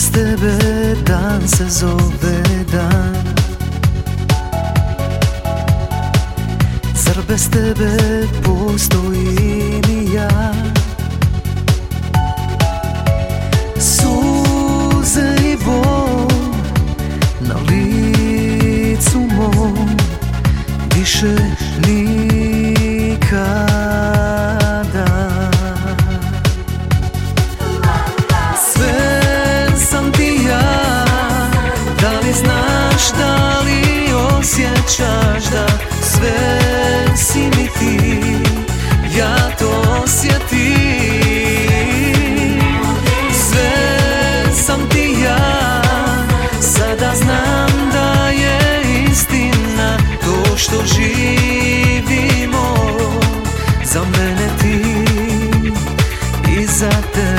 bez tebe dan se zove dan. Zar bez tebe postojim i ja? Znaš, da li osjećaš da sve si mi ti? Ja to osjetim. Sve sam ti ja. Sada znam da je istina To što živimo Za mene ti i za tebe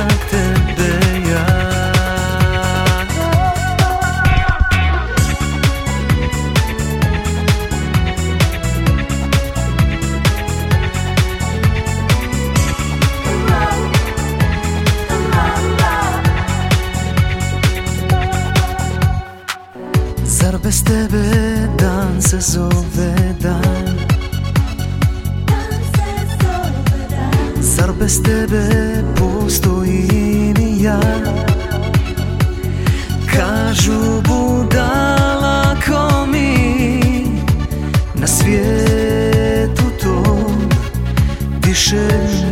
i za tebe ja Zar bez tebe dan se zove dan Zar bez tebe postojim i ja. Kažu budala ko mi Na svijetu to više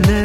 nema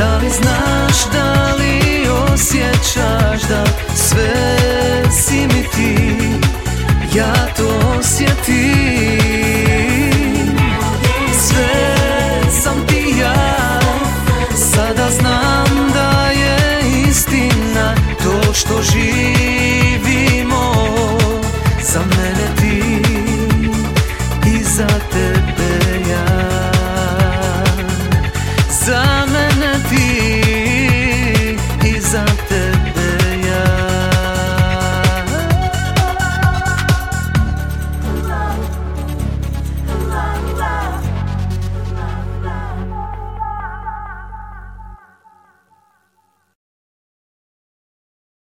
Da li znaš, da li osjećaš da sve si mi ti? Ja to osjetim. Sve sam ti ja. Sada znam da je istina to što živimo Za mene ti i za tebe.